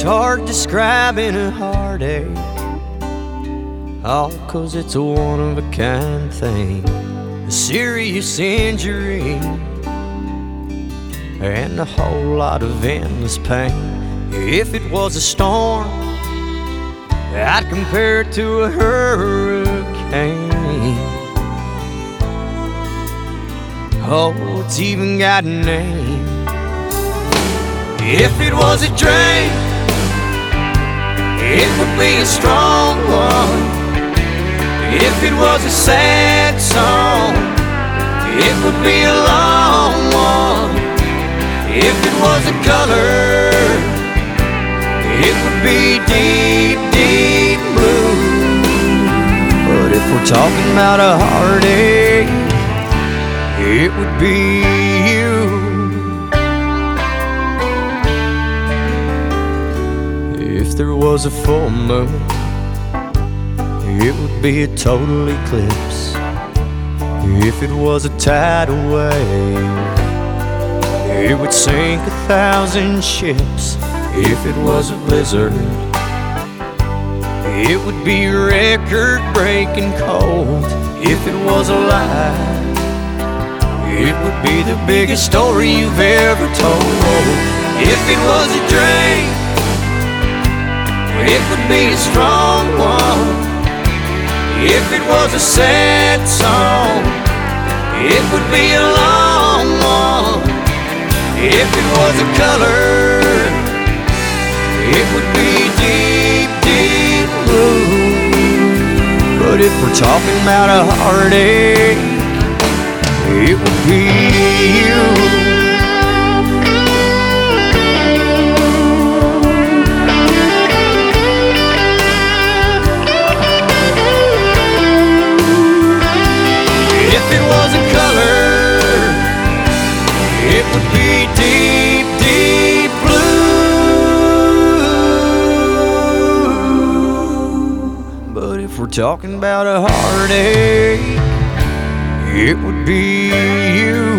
It's hard describing a heartache. All cause it's a one of a kind thing. A serious injury. And a whole lot of endless pain. If it was a storm, I'd compare it to a hurricane. Oh, it's even got a name. If it was a drain, it would be a strong one. If it was a sad song, it would be a long one. If it was a color, it would be deep, deep blue. But if we're talking about a heartache, it would be there was a full moon, it would be a total eclipse. If it was a tidal wave, it would sink a thousand ships. If it was a blizzard, it would be record breaking cold. If it was a lie, it would be the biggest story you've ever told. If it was a dream, it would be a strong one. If it was a sad song, it would be a long one. If it was a color, it would be deep, deep blue. But if we're talking about a heartache, it would be you. Talking about a heartache, it would be you.